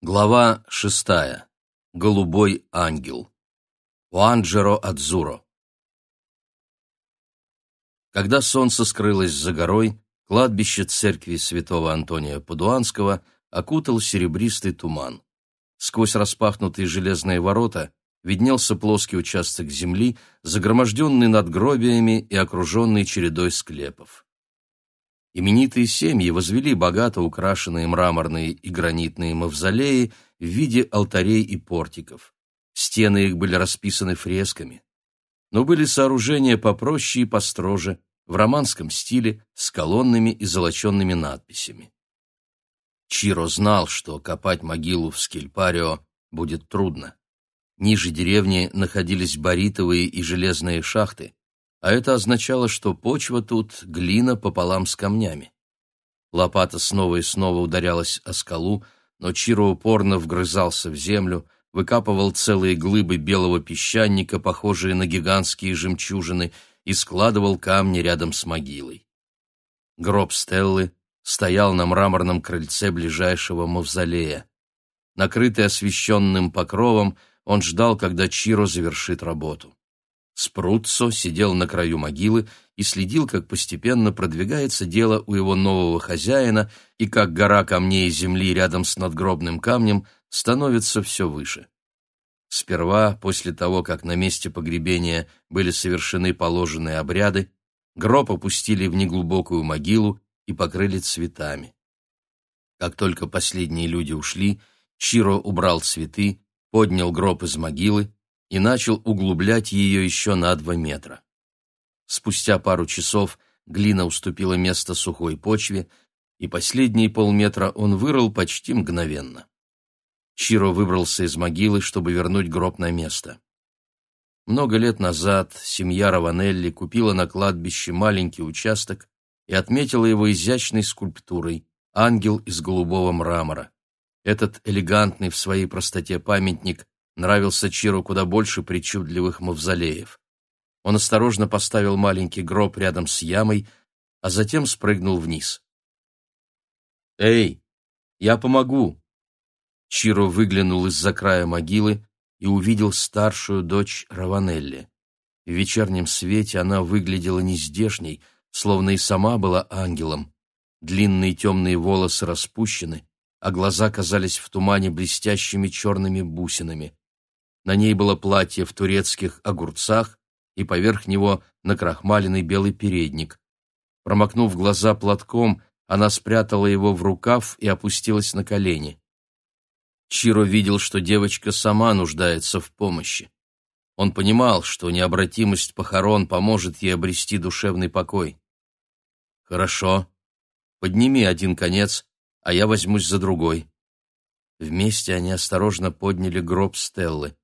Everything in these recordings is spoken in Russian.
Глава шестая. Голубой ангел. Уанджеро Адзуро. Когда солнце скрылось за горой, кладбище церкви святого Антония Падуанского окутал серебристый туман. Сквозь распахнутые железные ворота виднелся плоский участок земли, загроможденный надгробиями и окруженный чередой склепов. Именитые семьи возвели богато украшенные мраморные и гранитные мавзолеи в виде алтарей и портиков. Стены их были расписаны фресками. Но были сооружения попроще и построже, в романском стиле, с колоннами и золоченными надписями. Чиро знал, что копать могилу в Скельпарио будет трудно. Ниже деревни находились баритовые и железные шахты, а это означало, что почва тут глина пополам с камнями. Лопата снова и снова ударялась о скалу, но Чиро упорно вгрызался в землю, выкапывал целые глыбы белого песчаника, похожие на гигантские жемчужины, и складывал камни рядом с могилой. Гроб Стеллы стоял на мраморном крыльце ближайшего мавзолея. Накрытый освещенным покровом, он ждал, когда Чиро завершит работу. Спруццо сидел на краю могилы и следил, как постепенно продвигается дело у его нового хозяина и как гора камней и земли рядом с надгробным камнем становится все выше. Сперва, после того, как на месте погребения были совершены положенные обряды, гроб опустили в неглубокую могилу и покрыли цветами. Как только последние люди ушли, Чиро убрал цветы, поднял гроб из могилы и начал углублять ее еще на два метра. Спустя пару часов глина уступила место сухой почве, и последние полметра он вырыл почти мгновенно. Чиро выбрался из могилы, чтобы вернуть гроб на место. Много лет назад семья Раванелли купила на кладбище маленький участок и отметила его изящной скульптурой «Ангел из голубого мрамора». Этот элегантный в своей простоте памятник нравился Чиру куда больше причудливых мавзолеев. Он осторожно поставил маленький гроб рядом с ямой, а затем спрыгнул вниз. «Эй, я помогу!» Чиро выглянул из-за края могилы и увидел старшую дочь Раванелли. В вечернем свете она выглядела нездешней, словно и сама была ангелом. Длинные темные волосы распущены, а глаза казались в тумане блестящими черными бусинами. На ней было платье в турецких огурцах и поверх него накрахмаленный белый передник. Промокнув глаза платком, она спрятала его в рукав и опустилась на колени. Чиро видел, что девочка сама нуждается в помощи. Он понимал, что необратимость похорон поможет ей обрести душевный покой. «Хорошо. Подними один конец, а я возьмусь за другой». Вместе они осторожно подняли гроб Стеллы.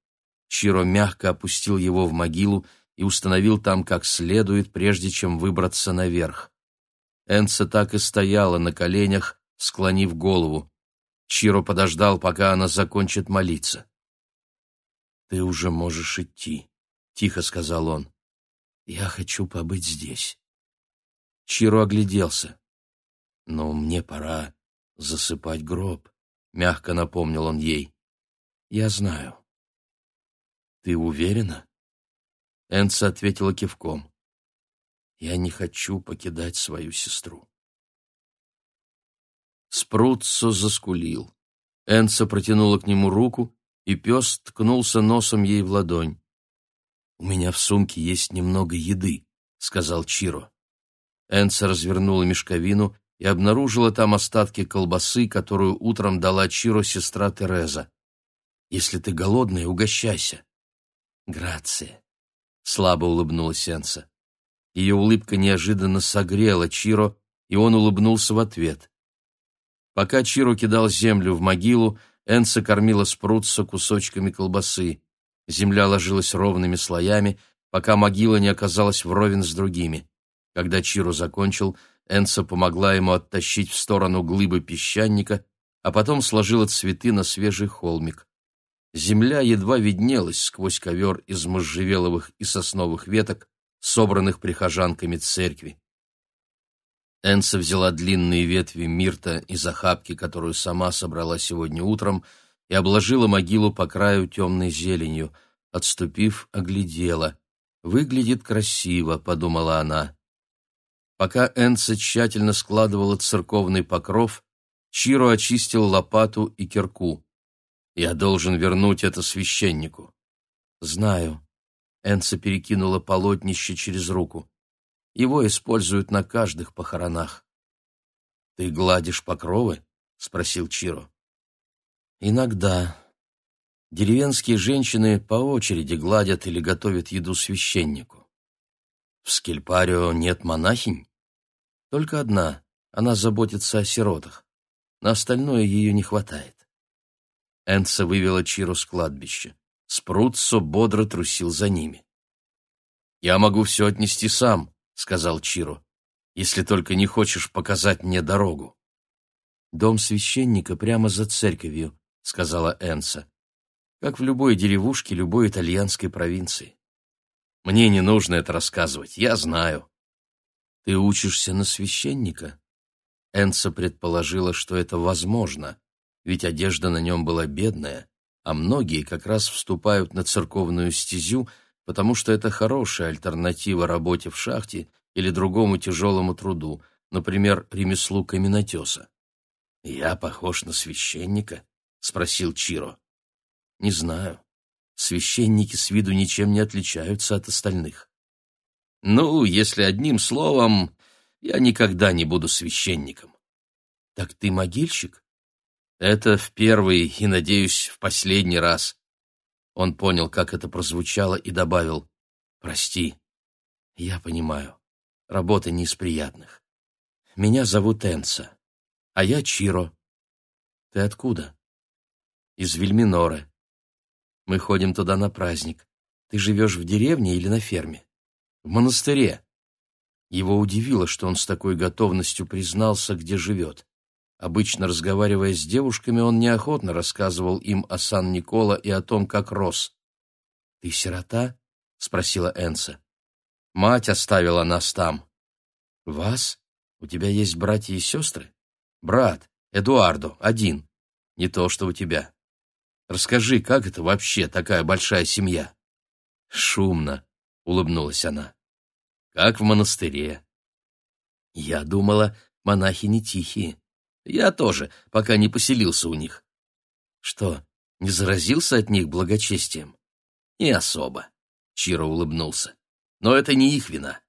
Чиро мягко опустил его в могилу и установил там как следует, прежде чем выбраться наверх. Энца так и стояла на коленях, склонив голову. Чиро подождал, пока она закончит молиться. «Ты уже можешь идти», — тихо сказал он. «Я хочу побыть здесь». Чиро огляделся. «Но мне пора засыпать гроб», — мягко напомнил он ей. «Я знаю». «Ты уверена?» Энца ответила кивком. «Я не хочу покидать свою сестру». Спруццо заскулил. Энца протянула к нему руку, и пес ткнулся носом ей в ладонь. «У меня в сумке есть немного еды», — сказал Чиро. Энца развернула мешковину и обнаружила там остатки колбасы, которую утром дала Чиро сестра Тереза. «Если ты голодная, угощайся». «Грация», — слабо улыбнулась Энса. Ее улыбка неожиданно согрела Чиро, и он улыбнулся в ответ. Пока Чиро кидал землю в могилу, Энса кормила Спрутса кусочками колбасы. Земля ложилась ровными слоями, пока могила не оказалась вровень с другими. Когда Чиро закончил, Энса помогла ему оттащить в сторону глыбы песчаника, а потом сложила цветы на свежий холмик. Земля едва виднелась сквозь ковер из можжевеловых и сосновых веток, собранных прихожанками церкви. Энса взяла длинные ветви мирта из охапки, которую сама собрала сегодня утром, и обложила могилу по краю темной зеленью. Отступив, оглядела. «Выглядит красиво», — подумала она. Пока Энца тщательно складывала церковный покров, Чиро очистил лопату и кирку. «Я должен вернуть это священнику». «Знаю». Энца перекинула полотнище через руку. «Его используют на каждых похоронах». «Ты гладишь покровы?» — спросил Чиро. «Иногда. Деревенские женщины по очереди гладят или готовят еду священнику. В Скельпарио нет монахинь? Только одна. Она заботится о сиротах. На остальное ее не хватает. Энца вывела Чиру с кладбища. Спрутсо бодро трусил за ними. «Я могу все отнести сам», — сказал Чиро, «если только не хочешь показать мне дорогу». «Дом священника прямо за церковью», — сказала Энса. «Как в любой деревушке любой итальянской провинции». «Мне не нужно это рассказывать, я знаю». «Ты учишься на священника?» Энса предположила, что это возможно, ведь одежда на нем была бедная, а многие как раз вступают на церковную стезю, потому что это хорошая альтернатива работе в шахте или другому тяжелому труду, например, ремеслу каменотеса. «Я похож на священника?» — спросил Чиро. «Не знаю. Священники с виду ничем не отличаются от остальных». «Ну, если одним словом, я никогда не буду священником». «Так ты могильщик?» «Это в первый и, надеюсь, в последний раз». Он понял, как это прозвучало, и добавил «Прости». «Я понимаю. Работа не из приятных. Меня зовут Энса. А я Чиро. Ты откуда? Из Вильминоры. Мы ходим туда на праздник. Ты живешь в деревне или на ферме? В монастыре. Его удивило, что он с такой готовностью признался, где живет. Обычно, разговаривая с девушками, он неохотно рассказывал им о Сан-Никола и о том, как рос. «Ты сирота?» — спросила Энса. «Мать оставила нас там». «Вас? У тебя есть братья и сестры?» Брат, Эдуардо, один. Не то, что у тебя. Расскажи, как это вообще такая большая семья? Шумно, улыбнулась она. Как в монастыре. Я думала, монахи не тихие. Я тоже, пока не поселился у них. Что, не заразился от них благочестием? Не особо, Чиро улыбнулся. Но это не их вина.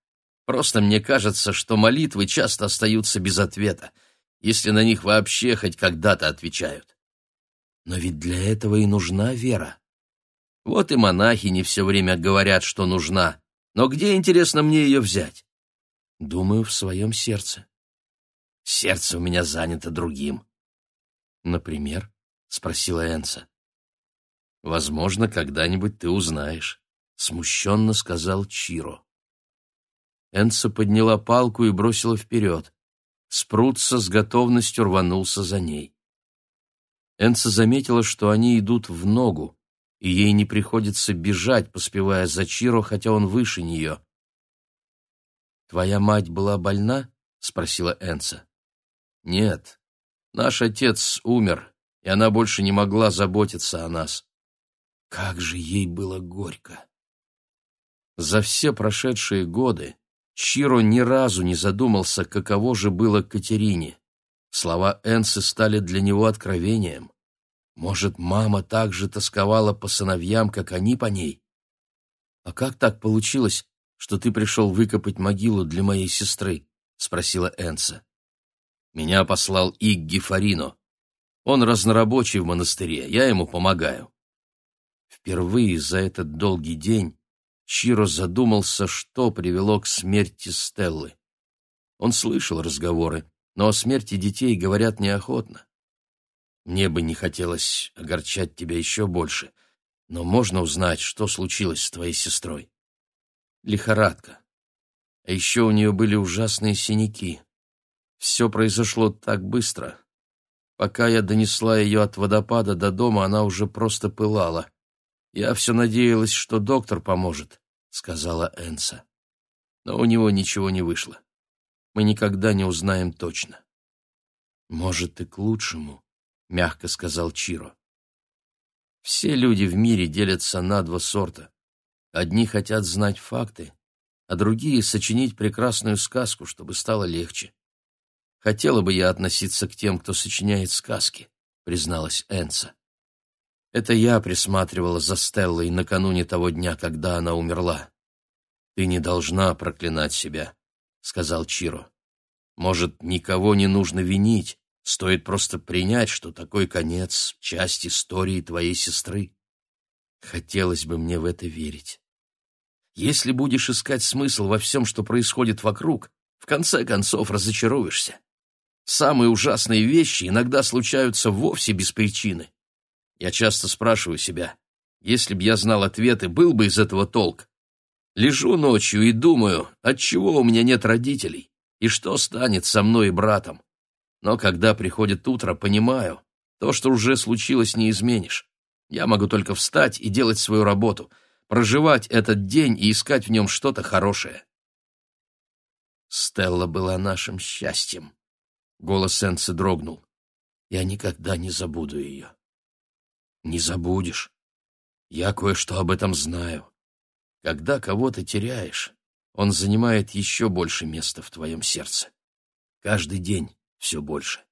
Просто мне кажется, что молитвы часто остаются без ответа, если на них вообще хоть когда-то отвечают. Но ведь для этого и нужна вера. Вот и монахи не все время говорят, что нужна. Но где, интересно, мне ее взять? Думаю, в своем сердце. Сердце у меня занято другим. Например? — спросила Энса. Возможно, когда-нибудь ты узнаешь, — смущенно сказал Чиро. Энса подняла палку и бросила вперед. Спрутса с готовностью рванулся за ней. Энца заметила, что они идут в ногу, и ей не приходится бежать, поспевая за Чиро, хотя он выше нее. «Твоя мать была больна?» — спросила Энца. «Нет. Наш отец умер, и она больше не могла заботиться о нас. Как же ей было горько!» За все прошедшие годы Чиро ни разу не задумался, каково же было Катерине. Слова Энсы стали для него откровением. Может, мама так же тосковала по сыновьям, как они по ней? «А как так получилось, что ты пришел выкопать могилу для моей сестры?» — спросила Энса. «Меня послал Игги Фарино. Он разнорабочий в монастыре, я ему помогаю». Впервые за этот долгий день Чиро задумался, что привело к смерти Стеллы. Он слышал разговоры, но о смерти детей говорят неохотно. Мне бы не хотелось огорчать тебя еще больше, но можно узнать, что случилось с твоей сестрой? Лихорадка. А еще у нее были ужасные синяки. Все произошло так быстро. Пока я донесла ее от водопада до дома, она уже просто пылала. Я все надеялась, что доктор поможет, сказала Энса. Но у него ничего не вышло. Мы никогда не узнаем точно. Может, и к лучшему, мягко сказал Чиро. Все люди в мире делятся на два сорта. Одни хотят знать факты, а другие — сочинить прекрасную сказку, чтобы стало легче. Хотела бы я относиться к тем, кто сочиняет сказки, призналась Энса. Это я присматривала за Стеллой накануне того дня, когда она умерла. Ты не должна проклинать себя, сказал Чиро. Может, никого не нужно винить, стоит просто принять, что такой конец — часть истории твоей сестры. Хотелось бы мне в это верить. Если будешь искать смысл во всем, что происходит вокруг, в конце концов разочаруешься. Самые ужасные вещи иногда случаются вовсе без причины. Я часто спрашиваю себя, если б я знал ответы, был бы из этого толк. Лежу ночью и думаю, отчего у меня нет родителей, и что станет со мной и братом. Но когда приходит утро, понимаю, то, что уже случилось, не изменишь. Я могу только встать и делать свою работу — проживать этот день и искать в нем что-то хорошее. Стелла была нашим счастьем. Голос Энси дрогнул. Я никогда не забуду ее. Не забудешь. Я кое-что об этом знаю. Когда кого-то теряешь, он занимает еще больше места в твоем сердце. Каждый день все больше,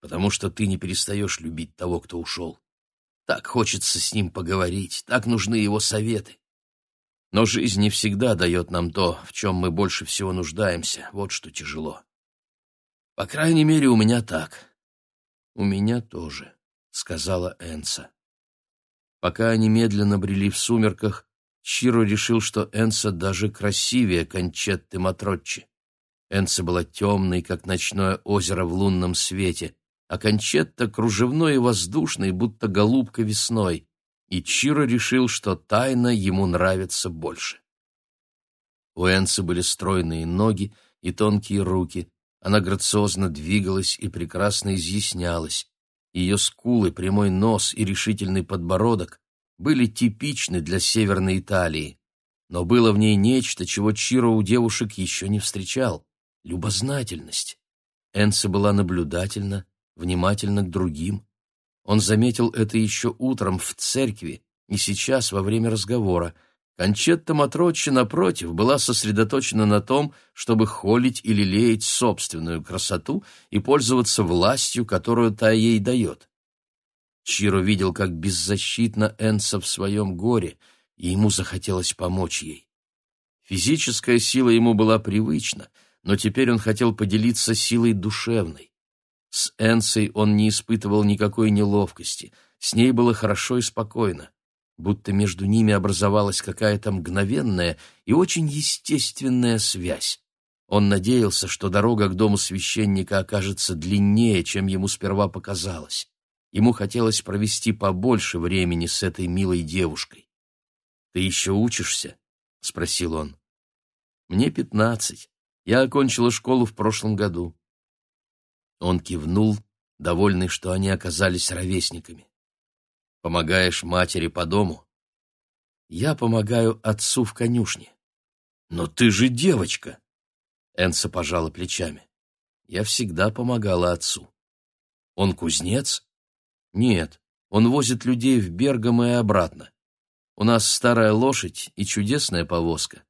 потому что ты не перестаешь любить того, кто ушел. Так хочется с ним поговорить, так нужны его советы. Но жизнь не всегда дает нам то, в чем мы больше всего нуждаемся. Вот что тяжело. По крайней мере, у меня так. У меня тоже, сказала Энса. Пока они медленно брели в сумерках, Чиро решил, что Энса даже красивее Кончетты Матроччи. Энса была темной, как ночное озеро в лунном свете, а Кончетта кружевной и воздушной, будто голубка весной, и Чиро решил, что тайна ему нравится больше. У Энсы были стройные ноги и тонкие руки, она грациозно двигалась и прекрасно изъяснялась. Ее скулы, прямой нос и решительный подбородок были типичны для Северной Италии, но было в ней нечто, чего Чиро у девушек еще не встречал — любознательность. Энса была наблюдательна, внимательна к другим. Он заметил это еще утром в церкви и сейчас во время разговора. Кончетта Матроччи, напротив, была сосредоточена на том, чтобы холить или леять собственную красоту и пользоваться властью, которую та ей дает. Чиро видел, как беззащитна Энса в своем горе, и ему захотелось помочь ей. Физическая сила ему была привычна, но теперь он хотел поделиться силой душевной. С Энсой он не испытывал никакой неловкости, с ней было хорошо и спокойно, будто между ними образовалась какая-то мгновенная и очень естественная связь. Он надеялся, что дорога к дому священника окажется длиннее, чем ему сперва показалось. Ему хотелось провести побольше времени с этой милой девушкой. «Ты еще учишься?» — спросил он. «Мне пятнадцать. Я окончила школу в прошлом году. Он кивнул, довольный, что они оказались ровесниками. «Помогаешь матери по дому?» «Я помогаю отцу в конюшне». «Но ты же девочка!» Энса пожала плечами. «Я всегда помогала отцу». «Он кузнец?» «Нет, он возит людей в Бергамо и обратно. У нас старая лошадь и чудесная повозка».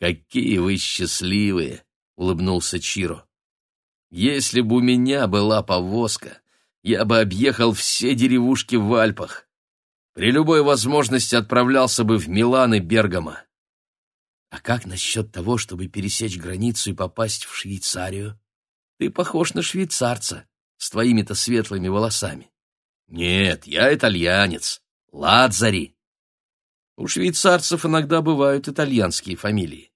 «Какие вы счастливые!» — улыбнулся Чиро. Если бы у меня была повозка, я бы объехал все деревушки в Альпах. При любой возможности отправлялся бы в Милан и Бергамо. А как насчет того, чтобы пересечь границу и попасть в Швейцарию? Ты похож на швейцарца с твоими-то светлыми волосами. Нет, я итальянец. Ладзари. У швейцарцев иногда бывают итальянские фамилии.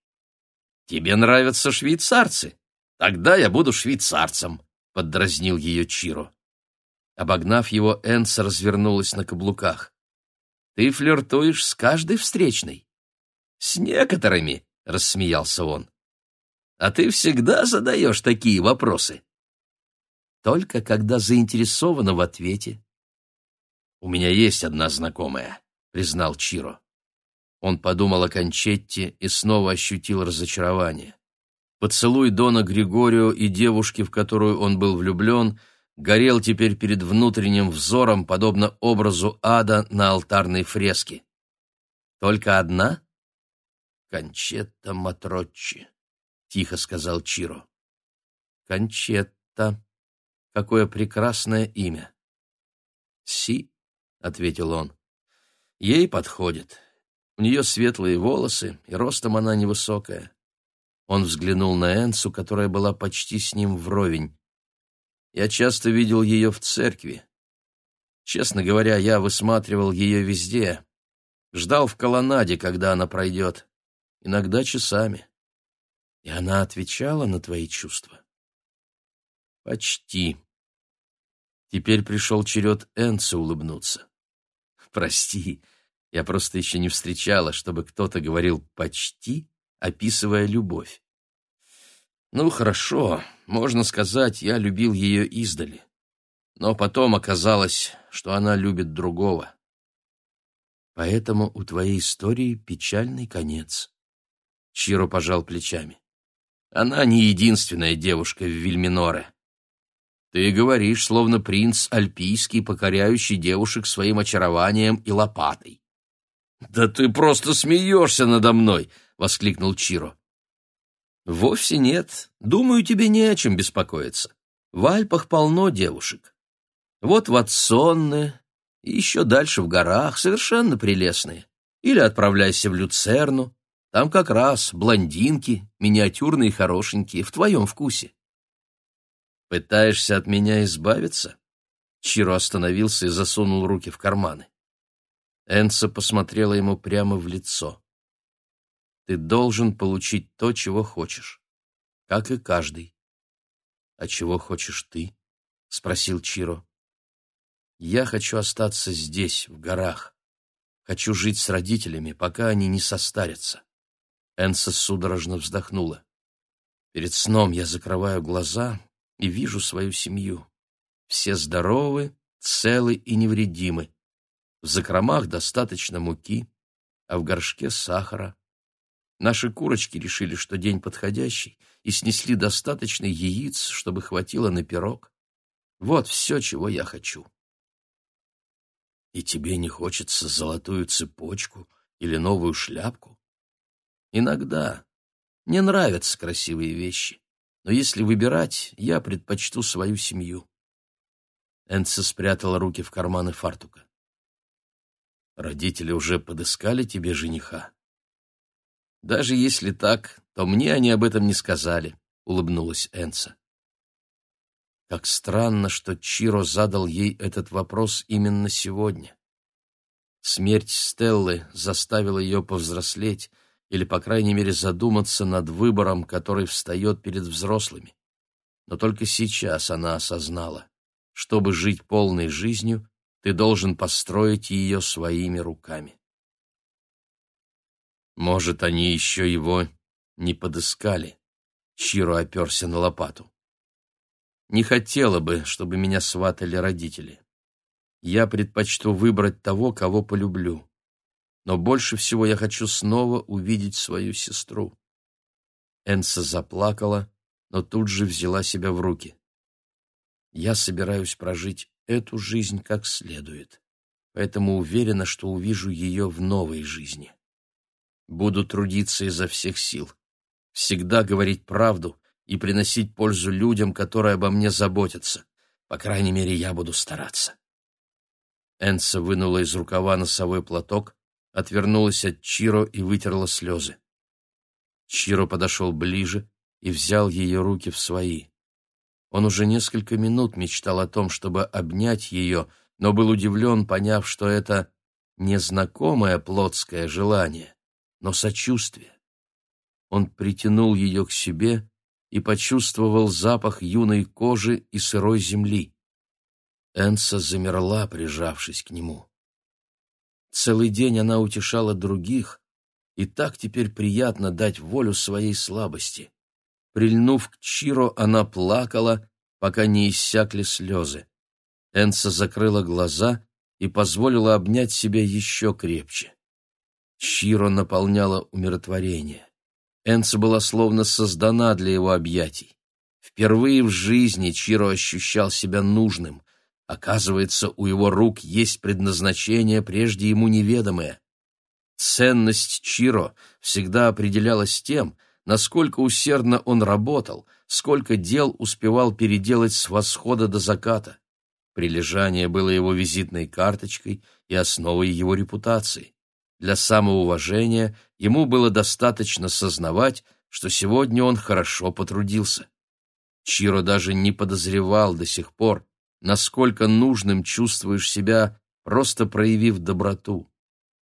Тебе нравятся швейцарцы? Тогда я буду швейцарцем, поддразнил ее Чиро. Обогнав его, Энса развернулась на каблуках. Ты флиртуешь с каждой встречной? С некоторыми, рассмеялся он. А ты всегда задаешь такие вопросы. Только когда заинтересована в ответе. У меня есть одна знакомая, признал Чиро. Он подумал о Кончетте и снова ощутил разочарование. Поцелуй Дона Григорио и девушки, в которую он был влюблен, горел теперь перед внутренним взором, подобно образу ада на алтарной фреске. «Только одна?» «Кончетта Матроччи», — тихо сказал Чиро. «Кончетта. Какое прекрасное имя!» «Си», — ответил он. «Ей подходит. У нее светлые волосы, и ростом она невысокая». Он взглянул на Энсу, которая была почти с ним вровень. «Я часто видел ее в церкви. Честно говоря, я высматривал ее везде. Ждал в колоннаде, когда она пройдет. Иногда часами. И она отвечала на твои чувства?» «Почти», Теперь пришел черед Энца улыбнуться. «Прости, я просто еще не встречала, чтобы кто-то говорил «почти», описывая любовь. Ну, хорошо, можно сказать, я любил ее издали. Но потом оказалось, что она любит другого. Поэтому у твоей истории печальный конец. Чиро пожал плечами. Она не единственная девушка в Вильминоре. Ты говоришь, словно принц альпийский, покоряющий девушек своим очарованием и лопатой. Да ты просто смеешься надо мной, воскликнул Чиро. Вовсе нет. Думаю, тебе не о чем беспокоиться. В Альпах полно девушек. Вот в Атсонне и еще дальше в горах совершенно прелестные. Или отправляйся в Люцерну. Там как раз блондинки, миниатюрные и хорошенькие, в твоем вкусе. Пытаешься от меня избавиться? Чиро остановился и засунул руки в карманы. Энса посмотрела ему прямо в лицо. Ты должен получить то, чего хочешь, как и каждый. А чего хочешь ты? спросил Чиро. Я хочу остаться здесь, в горах. Хочу жить с родителями, пока они не состарятся. Энса судорожно вздохнула. Перед сном я закрываю глаза и вижу свою семью. Все здоровы, целы и невредимы. В закромах достаточно муки, а в горшке сахара. Наши курочки решили, что день подходящий, и снесли достаточно яиц, чтобы хватило на пирог. Вот все, чего я хочу. И тебе не хочется золотую цепочку или новую шляпку? Иногда. Мне нравятся красивые вещи но если выбирать, я предпочту свою семью. Энца спрятала руки в карманы фартука. Родители уже подыскали тебе жениха. Даже если так, то мне они об этом не сказали, улыбнулась Энца. Как странно, что Чиро задал ей этот вопрос именно сегодня. Смерть Стеллы заставила ее повзрослеть, или, по крайней мере, задуматься над выбором, который встает перед взрослыми. Но только сейчас она осознала, чтобы жить полной жизнью, ты должен построить ее своими руками. Может, они еще его не подыскали. Чиро оперся на лопату. Не хотела бы, чтобы меня сватали родители. Я предпочту выбрать того, кого полюблю но больше всего я хочу снова увидеть свою сестру. Энса заплакала, но тут же взяла себя в руки. Я собираюсь прожить эту жизнь как следует, поэтому уверена, что увижу ее в новой жизни. Буду трудиться изо всех сил, всегда говорить правду и приносить пользу людям, которые обо мне заботятся. По крайней мере, я буду стараться. Энса вынула из рукава носовой платок отвернулась от Чиро и вытерла слезы. Чиро подошел ближе и взял ее руки в свои. Он уже несколько минут мечтал о том, чтобы обнять ее, но был удивлен, поняв, что это незнакомое плотское желание, но сочувствие. Он притянул ее к себе и почувствовал запах юной кожи и сырой земли. Энса замерла, прижавшись к нему. Целый день она утешала других, и так теперь приятно дать волю своей слабости. Прильнув к Чиро, она плакала, пока не иссякли слезы. Энса закрыла глаза и позволила обнять себя еще крепче. Чиро наполняла умиротворение. Энса была словно создана для его объятий. Впервые в жизни Чиро ощущал себя нужным. Оказывается, у его рук есть предназначение, прежде ему неведомое. Ценность Чиро всегда определялась тем, насколько усердно он работал, сколько дел успевал переделать с восхода до заката. Прилежание было его визитной карточкой и основой его репутации. Для самоуважения ему было достаточно сознавать, что сегодня он хорошо потрудился. Чиро даже не подозревал до сих пор, насколько нужным чувствуешь себя, просто проявив доброту.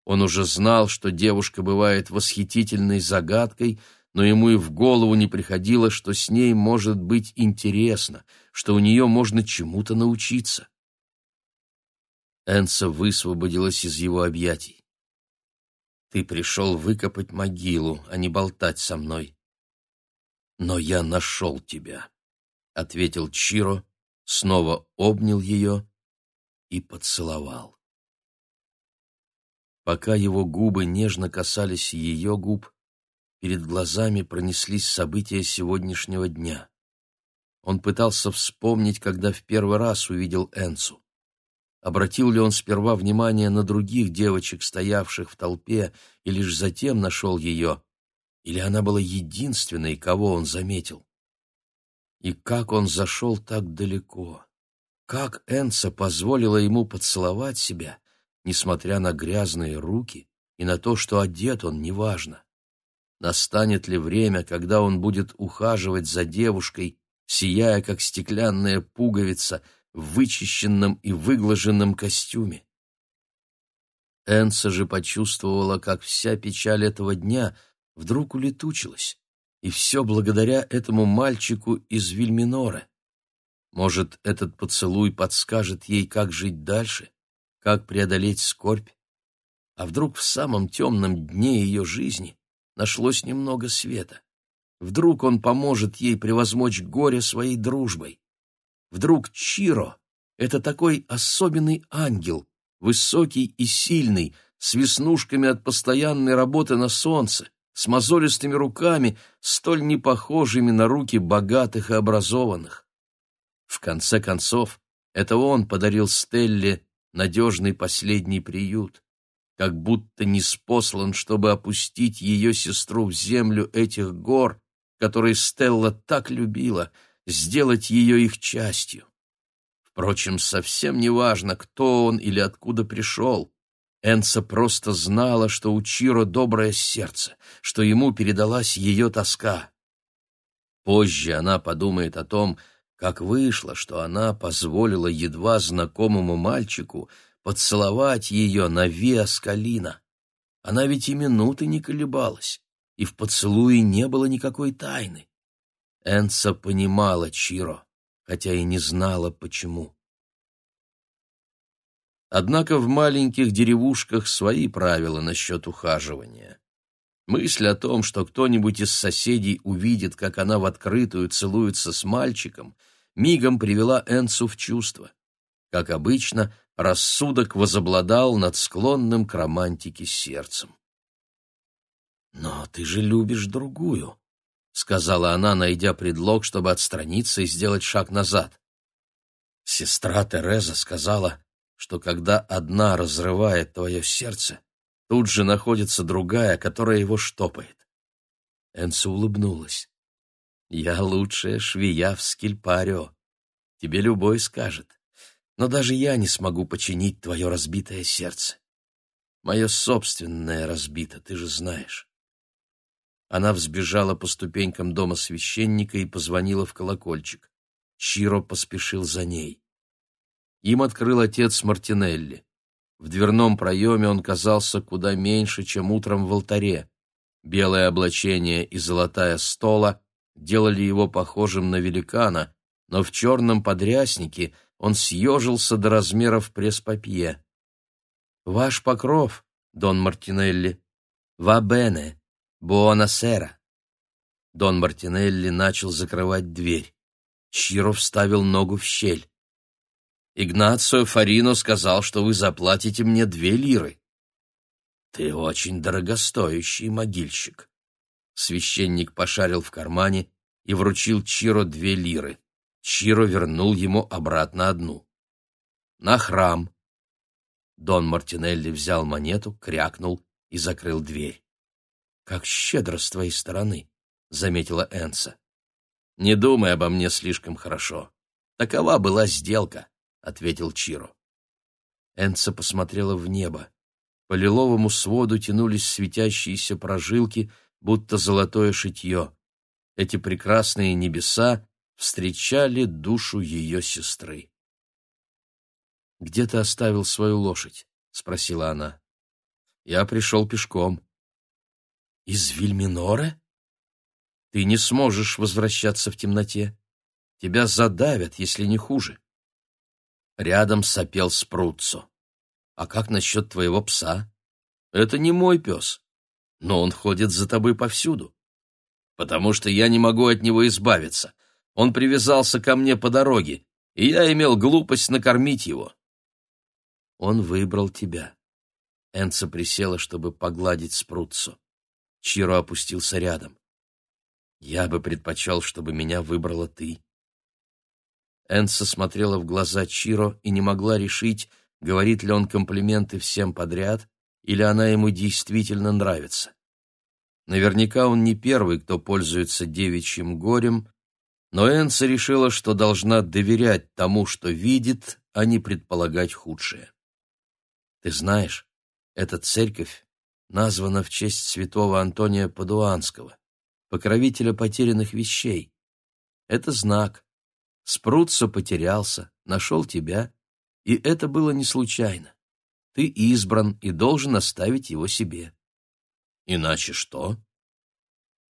Он уже знал, что девушка бывает восхитительной загадкой, но ему и в голову не приходило, что с ней может быть интересно, что у нее можно чему-то научиться. Энса высвободилась из его объятий. «Ты пришел выкопать могилу, а не болтать со мной». «Но я нашел тебя», — ответил Чиро, снова обнял ее и поцеловал. Пока его губы нежно касались ее губ, перед глазами пронеслись события сегодняшнего дня. Он пытался вспомнить, когда в первый раз увидел Энцу. Обратил ли он сперва внимание на других девочек, стоявших в толпе, и лишь затем нашел ее, или она была единственной, кого он заметил? И как он зашел так далеко? Как Энца позволила ему поцеловать себя, несмотря на грязные руки и на то, что одет он неважно? Настанет ли время, когда он будет ухаживать за девушкой, сияя, как стеклянная пуговица, в вычищенном и выглаженном костюме? Энса же почувствовала, как вся печаль этого дня вдруг улетучилась, и все благодаря этому мальчику из Вильминора. Может, этот поцелуй подскажет ей, как жить дальше, как преодолеть скорбь? А вдруг в самом темном дне ее жизни нашлось немного света. Вдруг он поможет ей превозмочь горе своей дружбой. Вдруг Чиро — это такой особенный ангел, высокий и сильный, с веснушками от постоянной работы на солнце, с мозолистыми руками, столь непохожими на руки богатых и образованных. В конце концов, это он подарил Стелле надежный последний приют как будто не спослан, чтобы опустить ее сестру в землю этих гор, которые Стелла так любила, сделать ее их частью. Впрочем, совсем не важно, кто он или откуда пришел. Энса просто знала, что у Чиро доброе сердце, что ему передалась ее тоска. Позже она подумает о том, как вышло, что она позволила едва знакомому мальчику поцеловать ее на Виа Скалина. Она ведь и минуты не колебалась, и в поцелуе не было никакой тайны. Энса понимала Чиро, хотя и не знала, почему. Однако в маленьких деревушках свои правила насчет ухаживания. Мысль о том, что кто-нибудь из соседей увидит, как она в открытую целуется с мальчиком, мигом привела Энсу в чувство. Как обычно, рассудок возобладал над склонным к романтике сердцем. «Но ты же любишь другую», — сказала она, найдя предлог, чтобы отстраниться и сделать шаг назад. Сестра Тереза сказала, что когда одна разрывает твое сердце, тут же находится другая, которая его штопает. Энса улыбнулась. «Я лучшая швея в Скильпарио. Тебе любой скажет но даже я не смогу починить твое разбитое сердце. Мое собственное разбито, ты же знаешь. Она взбежала по ступенькам дома священника и позвонила в колокольчик. Чиро поспешил за ней. Им открыл отец Мартинелли. В дверном проеме он казался куда меньше, чем утром в алтаре. Белое облачение и золотая стола делали его похожим на великана, но в черном подряснике — он съежился до размеров пресс-папье. «Ваш покров, Дон Мартинелли. Ва бене, буона сера». Дон Мартинелли начал закрывать дверь. Чиро вставил ногу в щель. «Игнацио Фарино сказал, что вы заплатите мне две лиры». «Ты очень дорогостоящий могильщик». Священник пошарил в кармане и вручил Чиро две лиры. Чиро вернул ему обратно одну. «На храм». Дон Мартинелли взял монету, крякнул и закрыл дверь. «Как щедро с твоей стороны», — заметила Энса. «Не думай обо мне слишком хорошо. Такова была сделка», — ответил Чиро. Энса посмотрела в небо. По лиловому своду тянулись светящиеся прожилки, будто золотое шитье. Эти прекрасные небеса встречали душу ее сестры. «Где ты оставил свою лошадь?» — спросила она. «Я пришел пешком». «Из Вильминоре?» «Ты не сможешь возвращаться в темноте. Тебя задавят, если не хуже». Рядом сопел Спруццо. А как насчет твоего пса? Это не мой пес, но он ходит за тобой повсюду. Потому что я не могу от него избавиться. Он привязался ко мне по дороге, и я имел глупость накормить его. Он выбрал тебя. Энца присела, чтобы погладить Спруццо. Чиро опустился рядом. Я бы предпочел, чтобы меня выбрала ты. Энса смотрела в глаза Чиро и не могла решить, говорит ли он комплименты всем подряд, или она ему действительно нравится. Наверняка он не первый, кто пользуется девичьим горем, но Энса решила, что должна доверять тому, что видит, а не предполагать худшее. Ты знаешь, эта церковь названа в честь святого Антония Падуанского, покровителя потерянных вещей. Это знак. Спруццо потерялся, нашел тебя и это было не случайно. Ты избран и должен оставить его себе. Иначе что?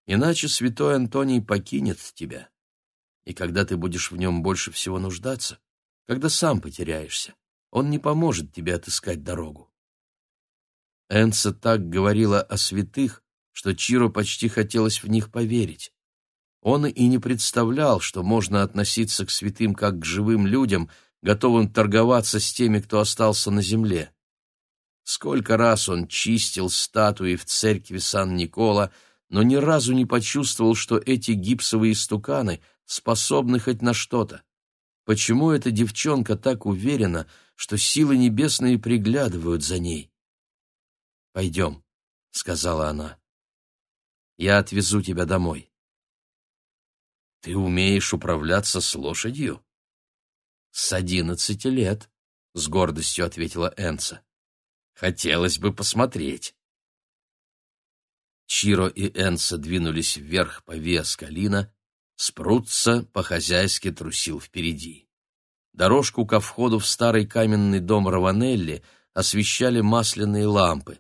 Иначе святой Антоний покинет тебя. И когда ты будешь в нем больше всего нуждаться, когда сам потеряешься, он не поможет тебе отыскать дорогу. Энса так говорила о святых, что Чиро почти хотелось в них поверить. Он и не представлял, что можно относиться к святым как к живым людям — готовым торговаться с теми, кто остался на земле. Сколько раз он чистил статуи в церкви Сан-Никола, но ни разу не почувствовал, что эти гипсовые стуканы способны хоть на что-то. Почему эта девчонка так уверена, что силы небесные приглядывают за ней? «Пойдем», — сказала она. «Я отвезу тебя домой». «Ты умеешь управляться с лошадью?» «С одиннадцати лет», — с гордостью ответила Энса. «Хотелось бы посмотреть». Чиро и Энса двинулись вверх по Виаскалина, Спрутца по-хозяйски трусил впереди. Дорожку ко входу в старый каменный дом Раванелли освещали масляные лампы.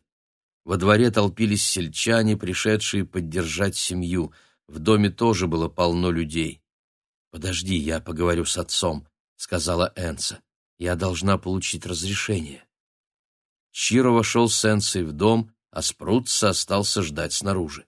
Во дворе толпились сельчане, пришедшие поддержать семью. В доме тоже было полно людей. «Подожди, я поговорю с отцом», — сказала Энса. «Я должна получить разрешение». Чиро вошел с Энсой в дом, а Спрутца остался ждать снаружи.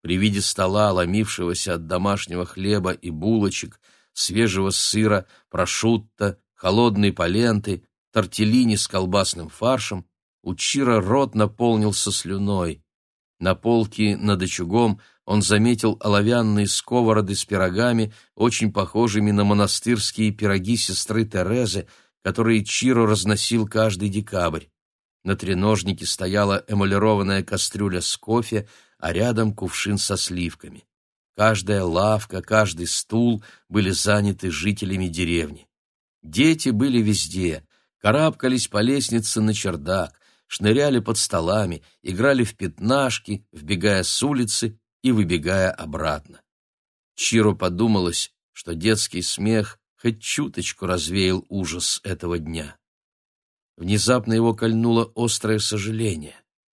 При виде стола, ломившегося от домашнего хлеба и булочек, свежего сыра, прошутто, холодной поленты, тортеллини с колбасным фаршем, у Чира рот наполнился слюной. На полке над очагом он заметил оловянные сковороды с пирогами, очень похожими на монастырские пироги сестры Терезы, которые Чиро разносил каждый декабрь. На треножнике стояла эмалированная кастрюля с кофе, а рядом кувшин со сливками. Каждая лавка, каждый стул были заняты жителями деревни. Дети были везде, карабкались по лестнице на чердак, шныряли под столами, играли в пятнашки, вбегая с улицы и выбегая обратно. Чиро подумалось, что детский смех хоть чуточку развеял ужас этого дня. Внезапно его кольнуло острое сожаление.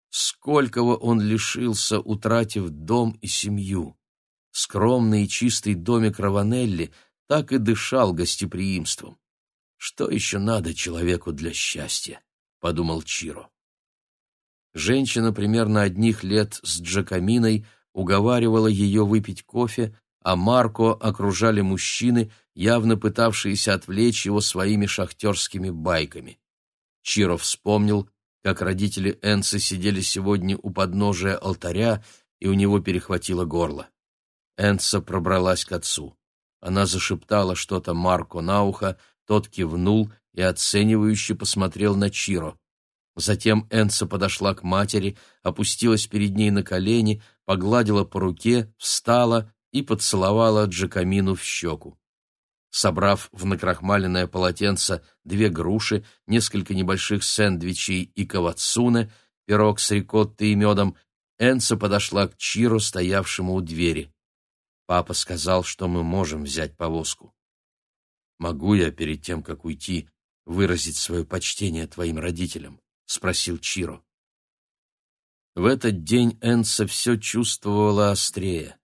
Сколького он лишился, утратив дом и семью. Скромный и чистый домик Раванелли так и дышал гостеприимством. «Что еще надо человеку для счастья?» — подумал Чиро. Женщина примерно одних лет с Джакаминой уговаривала ее выпить кофе, а Марко окружали мужчины, явно пытавшиеся отвлечь его своими шахтерскими байками. Чиро вспомнил, как родители Энсы сидели сегодня у подножия алтаря, и у него перехватило горло. Энса пробралась к отцу. Она зашептала что-то Марко на ухо, тот кивнул и оценивающе посмотрел на Чиро. Затем Энса подошла к матери, опустилась перед ней на колени, погладила по руке, встала и поцеловала Джакамину в щеку. Собрав в накрахмаленное полотенце две груши, несколько небольших сэндвичей и кавацуне, пирог с рикоттой и медом, Энса подошла к Чиро, стоявшему у двери. Папа сказал, что мы можем взять повозку. «Могу я перед тем, как уйти, выразить свое почтение твоим родителям?» — спросил Чиро. В этот день Энса все чувствовала острее.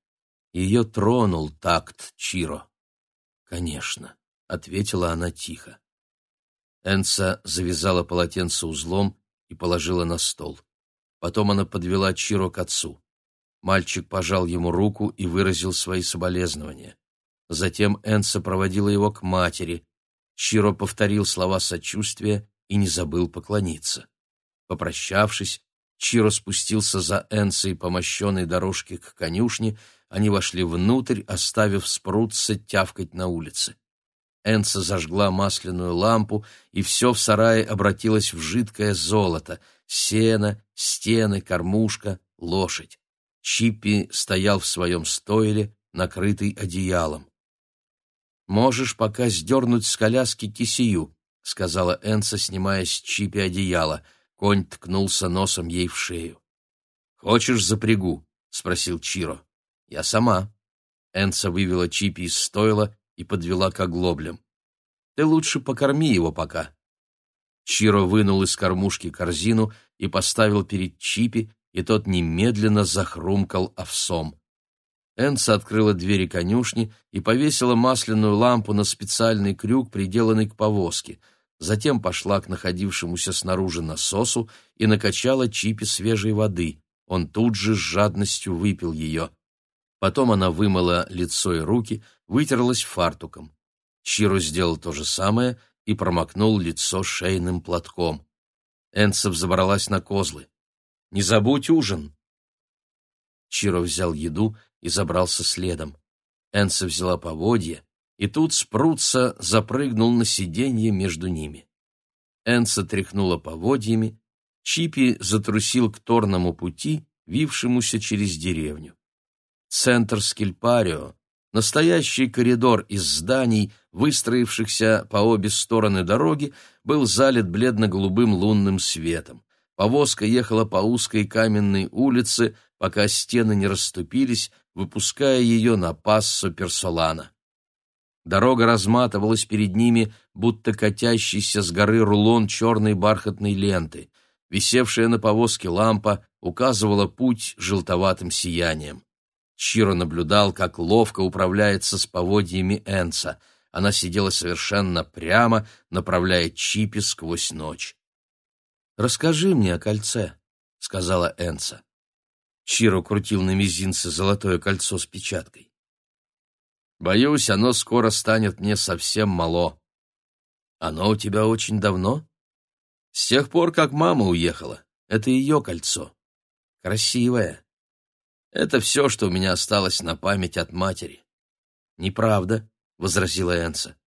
Ее тронул такт Чиро. «Конечно», — ответила она тихо. Энса завязала полотенце узлом и положила на стол. Потом она подвела Чиро к отцу. Мальчик пожал ему руку и выразил свои соболезнования. Затем Энса проводила его к матери. Чиро повторил слова сочувствия и не забыл поклониться. Попрощавшись, Чиро спустился за Энсой по мощенной дорожке к конюшне, они вошли внутрь, оставив Спрутца тявкать на улице. Энса зажгла масляную лампу, и все в сарае обратилось в жидкое золото — сено, стены, кормушка, лошадь. Чиппи стоял в своем стойле, накрытый одеялом. «Можешь пока сдернуть с коляски кисию», — сказала Энса, снимая с Чиппи одеяло. Конь ткнулся носом ей в шею. «Хочешь запрягу?» — спросил Чиро. «Я сама». Энса вывела Чиппи из стойла и подвела к оглоблям. «Ты лучше покорми его пока». Чиро вынул из кормушки корзину и поставил перед Чипи, и тот немедленно захрумкал овсом. Энса открыла двери конюшни и повесила масляную лампу на специальный крюк, приделанный к повозке. Затем пошла к находившемуся снаружи насосу и накачала Чипи свежей воды. Он тут же с жадностью выпил ее. Потом она вымыла лицо и руки, вытерлась фартуком. Чиро сделал то же самое и промокнул лицо шейным платком. Энса взобралась на козлы. Не забудь ужин!» Чиро взял еду и забрался следом. Энса взяла поводья, и тут Спруца запрыгнул на сиденье между ними. Энса тряхнула поводьями, Чипи затрусил к торному пути, вившемуся через деревню. Центр Скильпарио, настоящий коридор из зданий, выстроившихся по обе стороны дороги, был залит бледно-голубым лунным светом. Повозка ехала по узкой каменной улице, пока стены не расступились, выпуская ее на пассо Персолана. Дорога разматывалась перед ними, будто катящийся с горы рулон черной бархатной ленты. Висевшая на повозке лампа указывала путь желтоватым сиянием. Чиро наблюдал, как ловко управляется с поводьями Энца. Она сидела совершенно прямо, направляя Чипи сквозь ночь. «Расскажи мне о кольце», — сказала Энса. Чиро крутил на мизинце золотое кольцо с печаткой. «Боюсь, оно скоро станет мне совсем мало. Оно у тебя очень давно? С тех пор, как мама уехала. Это ее кольцо. Красивое. Это все, что у меня осталось на память от матери». «Неправда», — возразила Энса.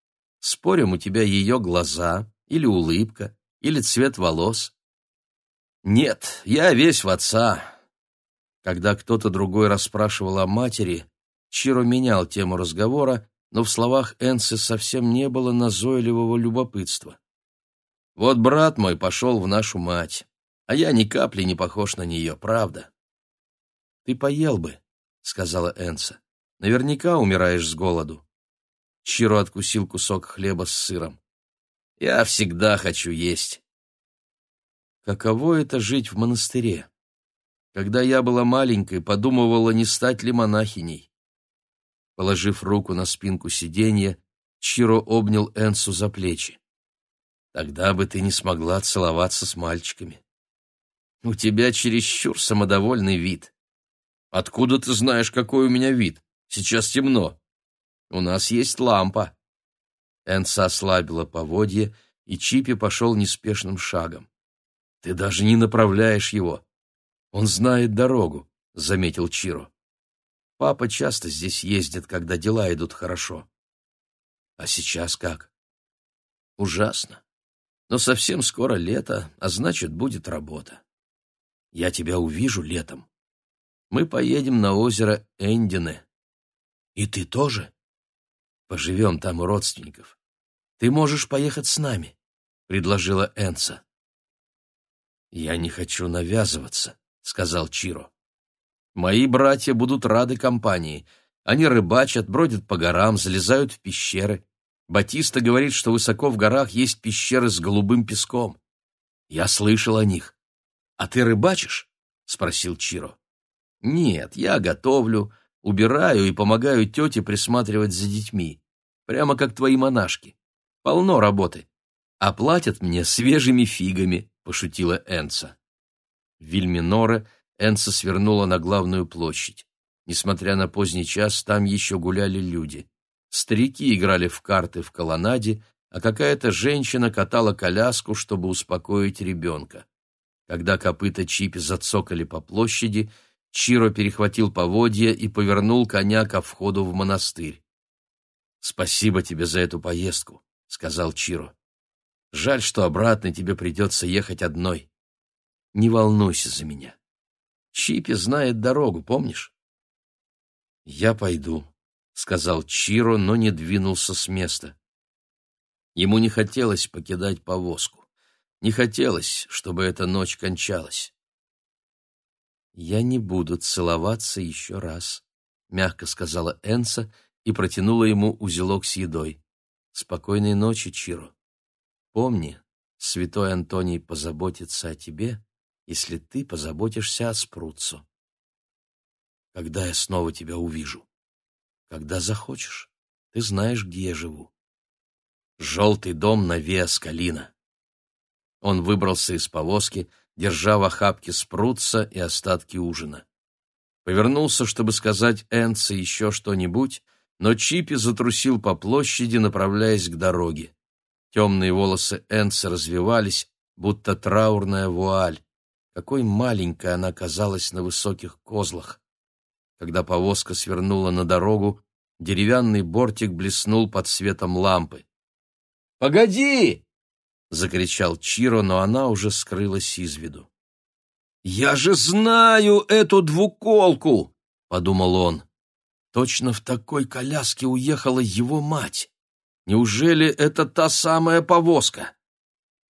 «Спорим, у тебя ее глаза, или улыбка, или цвет волос. Нет, я весь в отца. Когда кто-то другой расспрашивал о матери, Чиро менял тему разговора, но в словах Энсы совсем не было назойливого любопытства. Вот брат мой пошел в нашу мать, а я ни капли не похож на нее, правда. Ты поел бы, сказала Энса. Наверняка умираешь с голоду. Чиро откусил кусок хлеба с сыром. Я всегда хочу есть. Каково это жить в монастыре? Когда я была маленькой, подумывала, не стать ли монахиней. Положив руку на спинку сиденья, Чиро обнял Энсу за плечи. Тогда бы ты не смогла целоваться с мальчиками. У тебя чересчур самодовольный вид. Откуда ты знаешь, какой у меня вид? Сейчас темно. У нас есть лампа. Энса ослабила поводье, и Чипи пошел неспешным шагом. Ты даже не направляешь его. Он знает дорогу, заметил Чиро. Папа часто здесь ездит, когда дела идут хорошо. А сейчас как? Ужасно. Но совсем скоро лето, а значит, будет работа. Я тебя увижу летом. Мы поедем на озеро Эндине. И ты тоже? Поживем там у родственников. Ты можешь поехать с нами, — предложила Энса. Я не хочу навязываться, — сказал Чиро. Мои братья будут рады компании. Они рыбачат, бродят по горам, залезают в пещеры. Батиста говорит, что высоко в горах есть пещеры с голубым песком. Я слышал о них. А ты рыбачишь? спросил Чиро. Нет, я готовлю, убираю и помогаю тете присматривать за детьми. Прямо как твои монашки. Полно работы. А платят мне свежими фигами, пошутила Энца. Вильминоре Энса свернула на главную площадь. Несмотря на поздний час, там еще гуляли люди. Старики играли в карты в колоннаде, а какая-то женщина катала коляску, чтобы успокоить ребенка. Когда копыта Чипи зацокали по площади, Чиро перехватил поводья и повернул коня ко входу в монастырь. «Спасибо тебе за эту поездку», — сказал Чиро. «Жаль, что обратно тебе придется ехать одной. Не волнуйся за меня. Чипи знает дорогу, помнишь? Я пойду, сказал Чиро, но не двинулся с места. Ему не хотелось покидать повозку. Не хотелось, чтобы эта ночь кончалась. «Я не буду целоваться еще раз», — мягко сказала Энса и протянула ему узелок с едой. «Спокойной ночи, Чиро. Помни, святой Антоний позаботится о тебе, если ты позаботишься о Спруцу. Когда я снова тебя увижу? Когда захочешь. Ты знаешь, где я живу. Желтый дом на Виаскалина. Он выбрался из повозки, держа в охапке Спруца и остатки ужина. Повернулся, чтобы сказать Энце еще что-нибудь, но Чипи затрусил по площади, направляясь к дороге. Темные волосы Энце развивались, будто траурная вуаль. Какой маленькой она казалась на высоких козлах. Когда повозка свернула на дорогу, деревянный бортик блеснул под светом лампы. «Погоди!» — закричал Чиро, но она уже скрылась из виду. «Я же знаю эту двуколку!» — подумал он. Точно в такой коляске уехала его мать. Неужели это та самая повозка?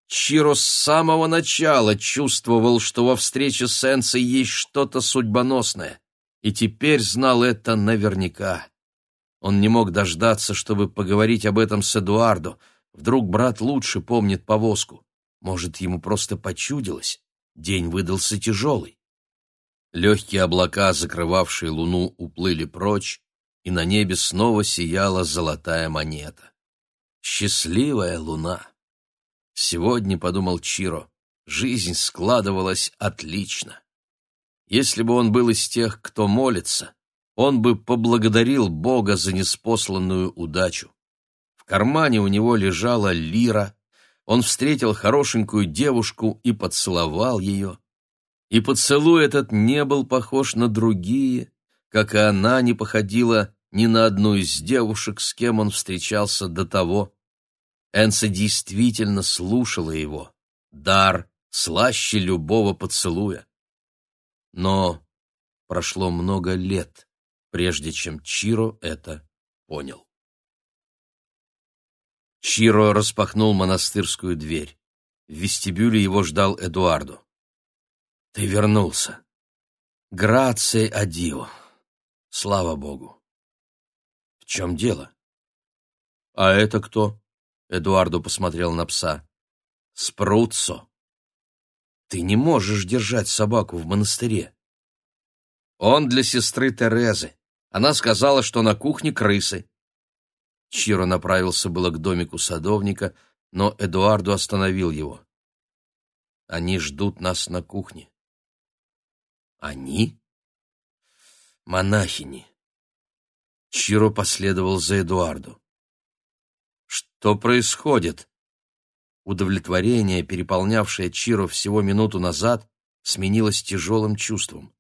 Чиро с самого начала чувствовал, что во встрече с Энсой есть что-то судьбоносное, и теперь знал это наверняка. Он не мог дождаться, чтобы поговорить об этом с Эдуардо. Вдруг брат лучше помнит повозку. Может, ему просто почудилось. День выдался тяжелый. Легкие облака, закрывавшие луну, уплыли прочь, и на небе снова сияла золотая монета. Счастливая луна! Сегодня, — подумал Чиро, — жизнь складывалась отлично. Если бы он был из тех, кто молится, он бы поблагодарил Бога за неспосланную удачу. В кармане у него лежала лира, он встретил хорошенькую девушку и поцеловал ее. И поцелуй этот не был похож на другие, как и она не походила ни на одну из девушек, с кем он встречался до того. Энса действительно слушала его. Дар слаще любого поцелуя. Но прошло много лет, прежде чем Чиро это понял. Чиро распахнул монастырскую дверь. В вестибюле его ждал Эдуардо. «Ты вернулся. Грация адио. Слава Богу». «В чем дело?» «А это кто?» Эдуардо посмотрел на пса. «Спруццо! Ты не можешь держать собаку в монастыре!» «Он для сестры Терезы. Она сказала, что на кухне крысы». Чиро направился было к домику садовника, но Эдуарду остановил его. «Они ждут нас на кухне». «Они?» «Монахини». Чиро последовал за Эдуарду. Что происходит? Удовлетворение, переполнявшее Чиро всего минуту назад, сменилось тяжелым чувством.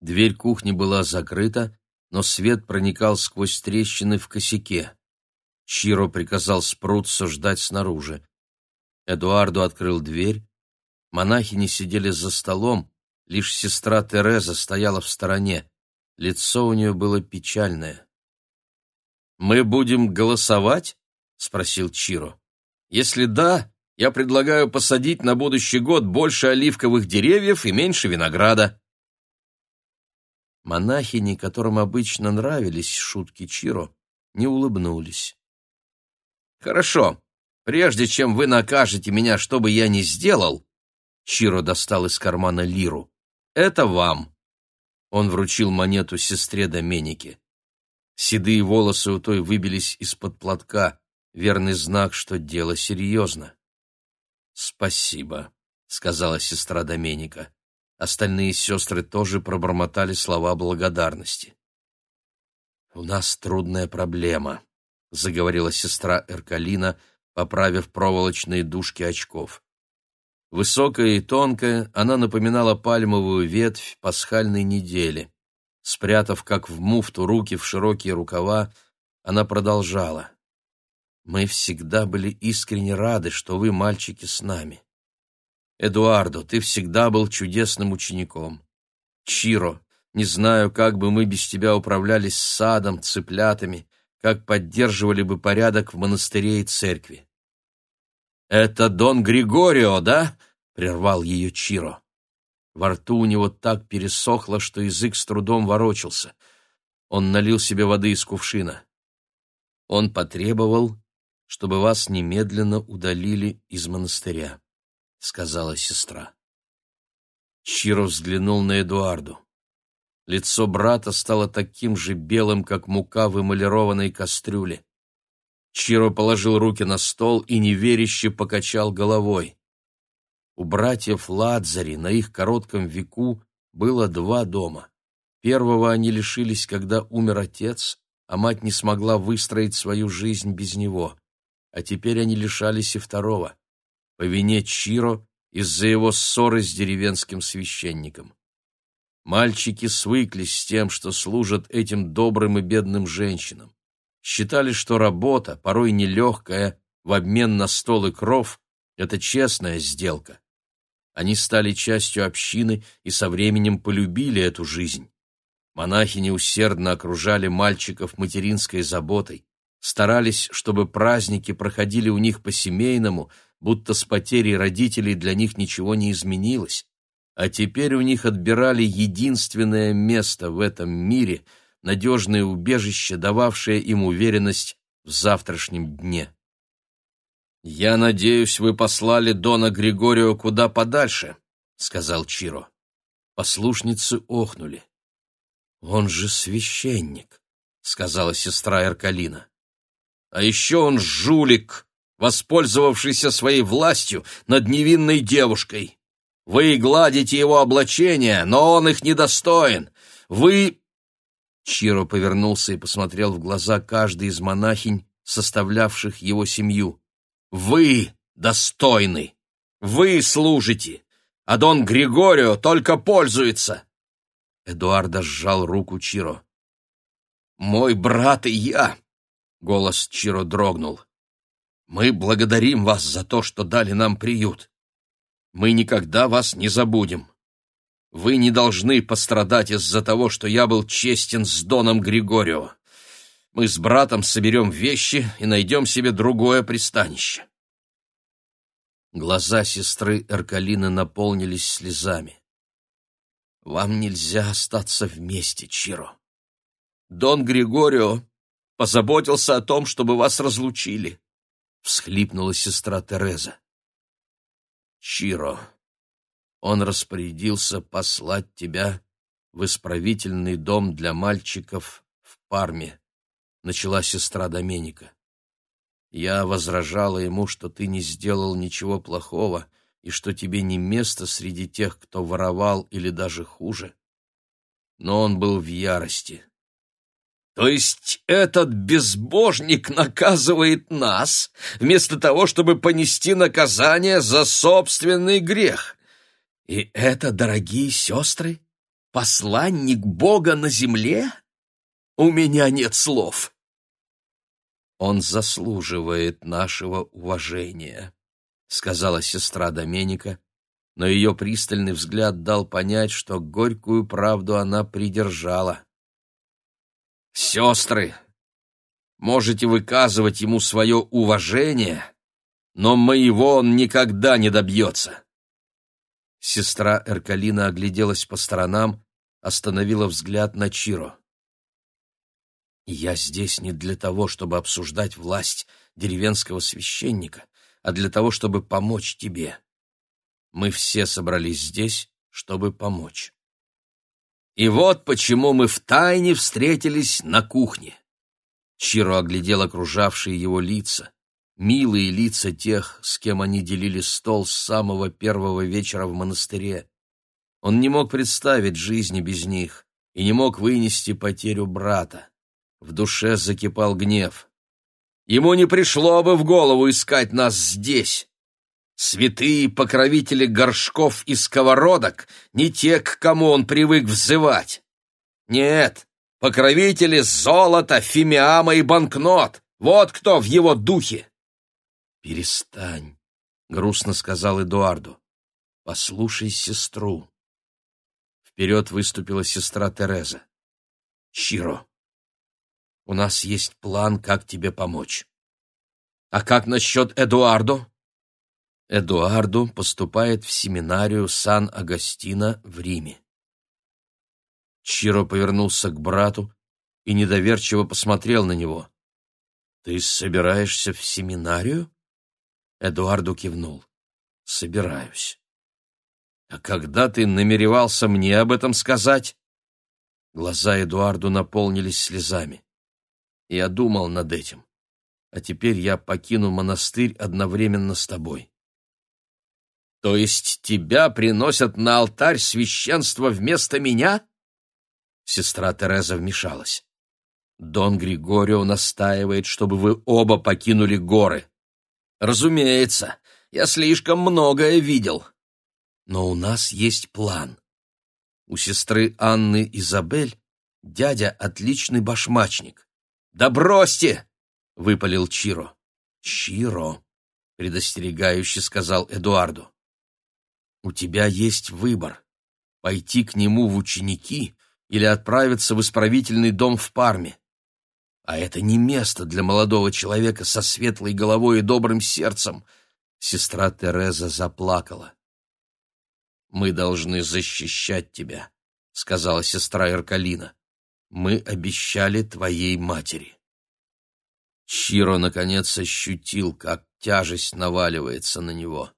Дверь кухни была закрыта, но свет проникал сквозь трещины в косяке. Чиро приказал Спрутсу ждать снаружи. Эдуарду открыл дверь. Монахини сидели за столом, лишь сестра Тереза стояла в стороне. Лицо у нее было печальное. «Мы будем голосовать?» — спросил Чиро. «Если да, я предлагаю посадить на будущий год больше оливковых деревьев и меньше винограда». Монахини, которым обычно нравились шутки Чиро, не улыбнулись. «Хорошо. Прежде чем вы накажете меня, что бы я ни сделал...» Чиро достал из кармана лиру. «Это вам». Он вручил монету сестре Доменике. Седые волосы у той выбились из-под платка, верный знак, что дело серьезно. «Спасибо», — сказала сестра Доменика. Остальные сестры тоже пробормотали слова благодарности. «У нас трудная проблема», — заговорила сестра Эркалина, поправив проволочные дужки очков. Высокая и тонкая, она напоминала пальмовую ветвь пасхальной недели. Спрятав, как в муфту, руки в широкие рукава, она продолжала. «Мы всегда были искренне рады, что вы, мальчики, с нами. Эдуардо, ты всегда был чудесным учеником. Чиро, не знаю, как бы мы без тебя управлялись садом, цыплятами, как поддерживали бы порядок в монастыре и церкви». «Это Дон Григорио, да?» — прервал ее Чиро. Во рту у него так пересохло, что язык с трудом ворочался. Он налил себе воды из кувшина. Он потребовал, чтобы вас немедленно удалили из монастыря, — сказала сестра. Чиро взглянул на Эдуарду. Лицо брата стало таким же белым, как мука в эмалированной кастрюле. Чиро положил руки на стол и неверяще покачал головой. У братьев Ладзари на их коротком веку было два дома. Первого они лишились, когда умер отец, а мать не смогла выстроить свою жизнь без него. А теперь они лишались и второго, по вине Чиро из-за его ссоры с деревенским священником. Мальчики свыклись с тем, что служат этим добрым и бедным женщинам. Считали, что работа, порой нелегкая, в обмен на стол и кров, это честная сделка. Они стали частью общины и со временем полюбили эту жизнь. Монахини усердно окружали мальчиков материнской заботой, старались, чтобы праздники проходили у них по-семейному, будто с потерей родителей для них ничего не изменилось. А теперь у них отбирали единственное место в этом мире, надежное убежище, дававшее им уверенность в завтрашнем дне. «Я надеюсь, вы послали Дона Григорио куда подальше», — сказал Чиро. Послушницы охнули. «Он же священник», — сказала сестра Эркалина. «А еще он жулик, воспользовавшийся своей властью над невинной девушкой. Вы гладите его облачения, но он их недостоин. Вы...» Чиро повернулся и посмотрел в глаза каждой из монахинь, составлявших его семью. Вы достойны. Вы служите. А Дон Григорио только пользуется. Эдуардо сжал руку Чиро. «Мой брат и я!» — голос Чиро дрогнул. «Мы благодарим вас за то, что дали нам приют. Мы никогда вас не забудем. Вы не должны пострадать из-за того, что я был честен с Доном Григорио мы с братом соберем вещи и найдем себе другое пристанище. Глаза сестры Эркалины наполнились слезами. «Вам нельзя остаться вместе, Чиро. Дон Григорио позаботился о том, чтобы вас разлучили», — всхлипнула сестра Тереза. «Чиро, он распорядился послать тебя в исправительный дом для мальчиков в Парме. — начала сестра Доменика. «Я возражала ему, что ты не сделал ничего плохого и что тебе не место среди тех, кто воровал или даже хуже». Но он был в ярости. «То есть этот безбожник наказывает нас, вместо того, чтобы понести наказание за собственный грех? И это, дорогие сестры, посланник Бога на земле? У меня нет слов. Он заслуживает нашего уважения, сказала сестра Доменика, но ее пристальный взгляд дал понять, что горькую правду она придержала. «Сестры, можете выказывать ему свое уважение, но моего он никогда не добьется». Сестра Эркалина огляделась по сторонам, остановила взгляд на Чиро. «Я здесь не для того, чтобы обсуждать власть деревенского священника, а для того, чтобы помочь тебе. Мы все собрались здесь, чтобы помочь. И вот почему мы втайне встретились на кухне. Чиро оглядел окружавшие его лица, милые лица тех, с кем они делили стол с самого первого вечера в монастыре. Он не мог представить жизни без них и не мог вынести потерю брата. В душе закипал гнев. Ему не пришло бы в голову искать нас здесь, Святые покровители горшков и сковородок не те, к кому он привык взывать. Нет, покровители золота, фимиама и банкнот. Вот кто в его духе. «Перестань», — грустно сказал Эдуарду. «Послушай сестру». Вперед выступила сестра Тереза. «Чиро, у нас есть план, как тебе помочь». «А как насчет Эдуардо?» Эдуарду поступает в семинарию Сан-Агастино в Риме. Чиро повернулся к брату и недоверчиво посмотрел на него. «Ты собираешься в семинарию?» Эдуарду кивнул. «Собираюсь». «А когда ты намеревался мне об этом сказать?» Глаза Эдуарду наполнились слезами. «Я думал над этим. А теперь я покину монастырь одновременно с тобой. То есть тебя приносят на алтарь священства вместо меня? Сестра Тереза вмешалась. Дон Григорио настаивает, чтобы вы оба покинули горы. Разумеется, я слишком многое видел. Но у нас есть план. У сестры Анны Изабель дядя отличный башмачник. Да бросьте! выпалил Чиро. Чиро, предостерегающе сказал Эдуарду. У тебя есть выбор — пойти к нему в ученики или отправиться в исправительный дом в Парме. А это не место для молодого человека со светлой головой и добрым сердцем. Сестра Тереза заплакала. «Мы должны защищать тебя», — сказала сестра Иркалина. «Мы обещали твоей матери». Чиро, наконец, ощутил, как тяжесть наваливается на него.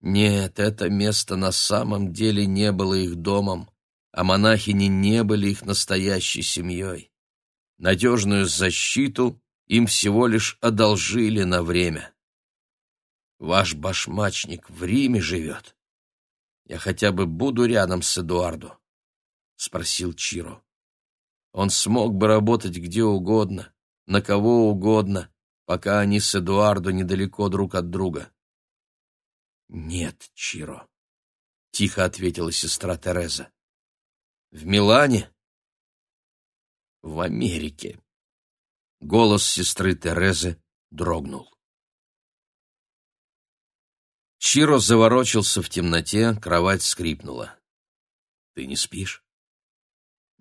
Нет, это место на самом деле не было их домом, а монахини не были их настоящей семьей. Надежную защиту им всего лишь одолжили на время. Ваш башмачник в Риме живет. Я хотя бы буду рядом с Эдуардо, — спросил Чиро. Он смог бы работать где угодно, на кого угодно, пока они с Эдуардо недалеко друг от друга. «Нет, Чиро», — тихо ответила сестра Тереза. «В Милане?» «В Америке». Голос сестры Терезы дрогнул. Чиро заворочился в темноте, кровать скрипнула. «Ты не спишь?»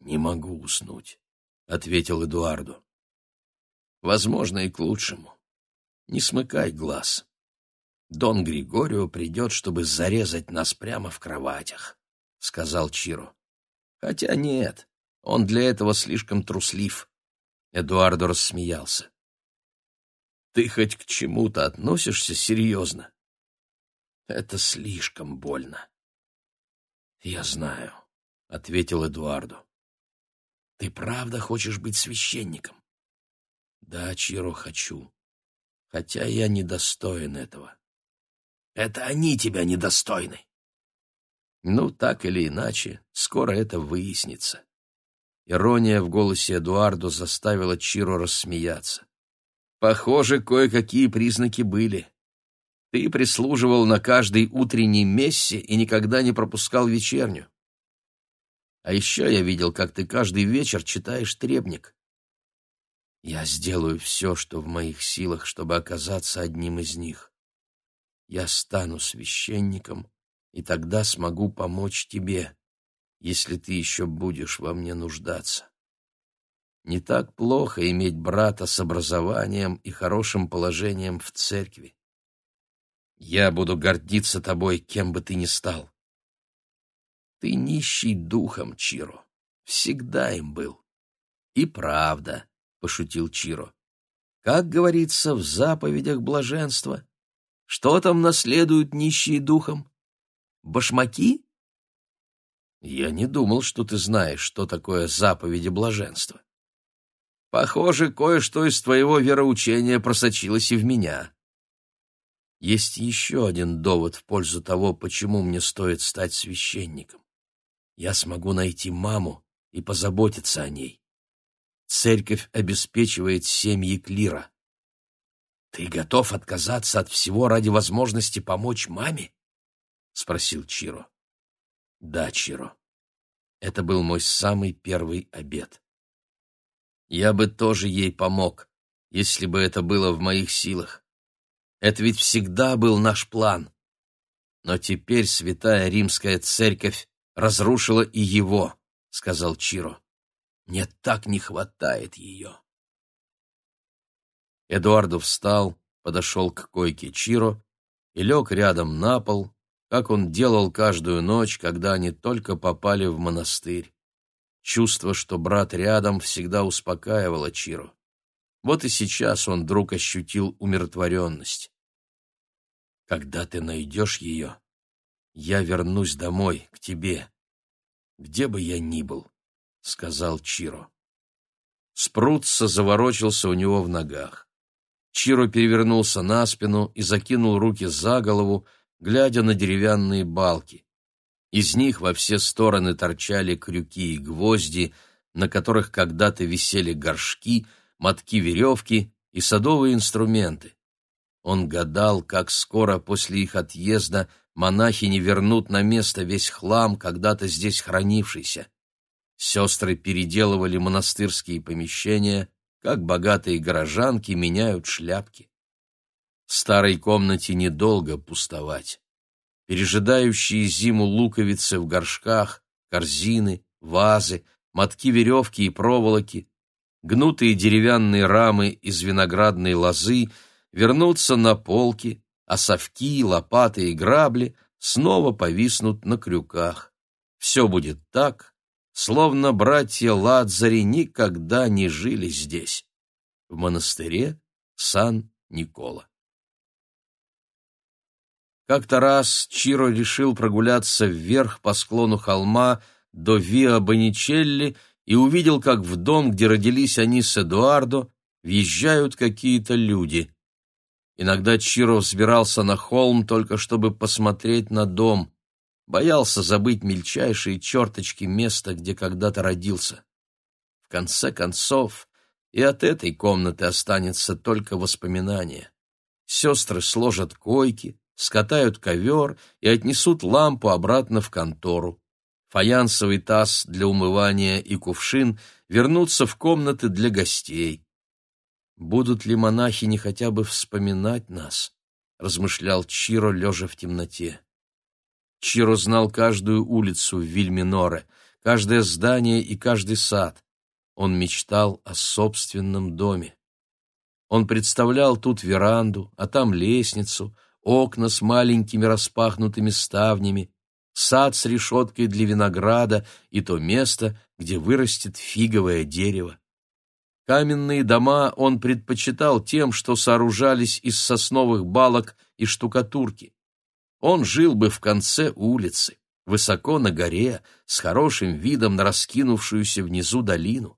«Не могу уснуть», — ответил Эдуарду. «Возможно, и к лучшему. Не смыкай глаз». Дон Григорио придет, чтобы зарезать нас прямо в кроватях», — сказал Чиро. «Хотя нет, он для этого слишком труслив». Эдуардо рассмеялся. «Ты хоть к чему-то относишься серьезно?» «Это слишком больно». «Я знаю», — ответил Эдуардо. «Ты правда хочешь быть священником?» «Да, Чиро, хочу. Хотя я недостоин этого». Это они тебя недостойны. Ну, так или иначе, скоро это выяснится. Ирония в голосе Эдуардо заставила Чиро рассмеяться. Похоже, кое-какие признаки были. Ты прислуживал на каждой утренней мессе и никогда не пропускал вечерню. А еще я видел, как ты каждый вечер читаешь требник. Я сделаю все, что в моих силах, чтобы оказаться одним из них. Я стану священником, и тогда смогу помочь тебе, если ты еще будешь во мне нуждаться. Не так плохо иметь брата с образованием и хорошим положением в церкви. Я буду гордиться тобой, кем бы ты ни стал. Ты нищий духом, Чиро, всегда им был. И правда, — пошутил Чиро. Как говорится в заповедях блаженства, что там наследуют нищие духом? Башмаки? Я не думал, что ты знаешь, что такое заповеди блаженства. Похоже, кое-что из твоего вероучения просочилось и в меня. Есть еще один довод в пользу того, почему мне стоит стать священником. Я смогу найти маму и позаботиться о ней. Церковь обеспечивает семьи клира. Ты готов отказаться от всего ради возможности помочь маме? спросил Чиро. Да, Чиро. Это был мой самый первый обед. Я бы тоже ей помог, если бы это было в моих силах. Это ведь всегда был наш план. Но теперь святая римская церковь разрушила и его, — сказал Чиро. Мне так не хватает ее. Эдуарду встал, подошел к койке Чиро и лег рядом на пол, как он делал каждую ночь, когда они только попали в монастырь. Чувство, что брат рядом, всегда успокаивало Чиру. Вот и сейчас он вдруг ощутил умиротворенность. «Когда ты найдешь ее, я вернусь домой, к тебе, где бы я ни был», — сказал Чиро. Спрутца заворочился у него в ногах. Чиро перевернулся на спину и закинул руки за голову, глядя на деревянные балки. Из них во все стороны торчали крюки и гвозди, на которых когда-то висели горшки, мотки веревки и садовые инструменты. Он гадал, как скоро после их отъезда монахи не вернут на место весь хлам, когда-то здесь хранившийся. Сестры переделывали монастырские помещения, как богатые горожанки меняют шляпки. В старой комнате недолго пустовать пережидающие зиму луковицы в горшках, корзины, вазы, мотки веревки и проволоки, гнутые деревянные рамы из виноградной лозы вернутся на полки, а совки, лопаты и грабли снова повиснут на крюках. Все будет так, словно братья Ладзари никогда не жили здесь, в монастыре Сан-Никола. Как-то раз Чиро решил прогуляться вверх по склону холма до Виа Боничелли и увидел, как в дом, где родились они с Эдуардо, въезжают какие-то люди. Иногда Чиро взбирался на холм только чтобы посмотреть на дом, боялся забыть мельчайшие черточки места, где когда-то родился. В конце концов, и от этой комнаты останется только воспоминание. Сестры сложат койки, скатают ковер и отнесут лампу обратно в контору. Фаянсовый таз для умывания и кувшин вернутся в комнаты для гостей. «Будут ли монахини хотя бы вспоминать нас?» — размышлял Чиро, лежа в темноте. Чиро знал каждую улицу в Вильминоре, каждое здание и каждый сад. Он мечтал о собственном доме. Он представлял тут веранду, а там лестницу, окна с маленькими распахнутыми ставнями, сад с решеткой для винограда и то место, где вырастет фиговое дерево. Каменные дома он предпочитал тем, что сооружались из сосновых балок и штукатурки. Он жил бы в конце улицы, высоко на горе, с хорошим видом на раскинувшуюся внизу долину.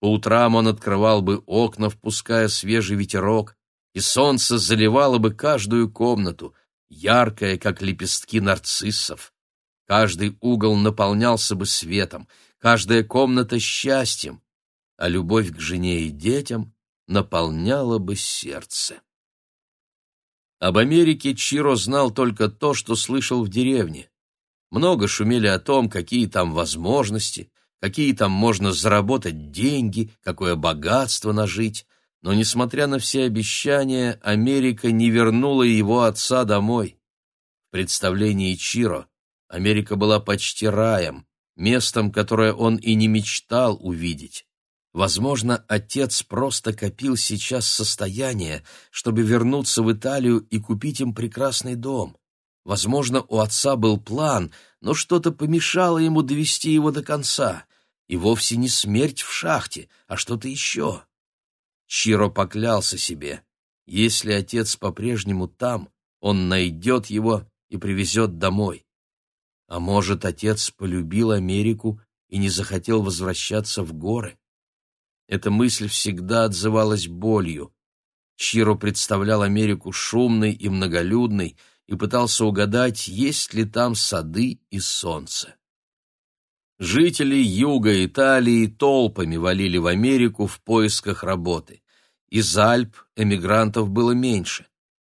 По утрам он открывал бы окна, впуская свежий ветерок, и солнце заливало бы каждую комнату, яркое, как лепестки нарциссов. Каждый угол наполнялся бы светом, каждая комната — счастьем, а любовь к жене и детям наполняла бы сердце. Об Америке Чиро знал только то, что слышал в деревне. много шумели о том, какие там возможности, какие там можно заработать деньги, какое богатство нажить, но, несмотря на все обещания, Америка не вернула его отца домой. В представлении Чиро Америка была почти раем, местом, которое он и не мечтал увидеть. Возможно, отец просто копил сейчас состояние, чтобы вернуться в Италию и купить им прекрасный дом. Возможно, у отца был план, но что-то помешало ему довести его до конца. И вовсе не смерть в шахте, а что-то еще. Чиро поклялся себе. Если отец по-прежнему там, он найдет его и привезет домой. А может, отец полюбил Америку и не захотел возвращаться в горы? Эта мысль всегда отзывалась болью. Чиро представлял Америку шумной и многолюдной и пытался угадать, есть ли там сады и солнце. Жители юга Италии толпами валили в Америку в поисках работы. Из Альп эмигрантов было меньше.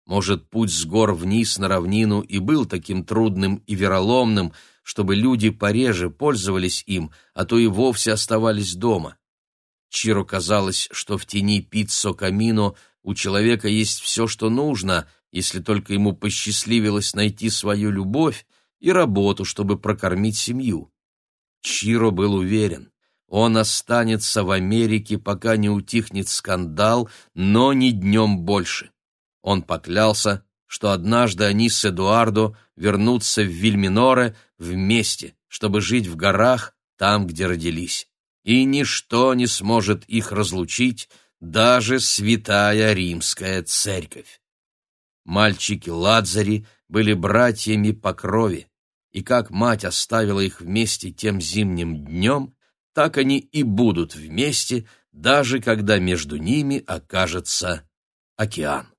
Может, путь с гор вниз на равнину и был таким трудным и вероломным, чтобы люди пореже пользовались им, а то и вовсе оставались дома. Чиро казалось, что в тени Пиццо Камино у человека есть все, что нужно, если только ему посчастливилось найти свою любовь и работу, чтобы прокормить семью. Чиро был уверен, он останется в Америке, пока не утихнет скандал, но не днем больше. Он поклялся, что однажды они с Эдуардо вернутся в Вильминоре вместе, чтобы жить в горах, там, где родились и ничто не сможет их разлучить, даже святая римская церковь. Мальчики Ладзари были братьями по крови, и как мать оставила их вместе тем зимним днем, так они и будут вместе, даже когда между ними окажется океан.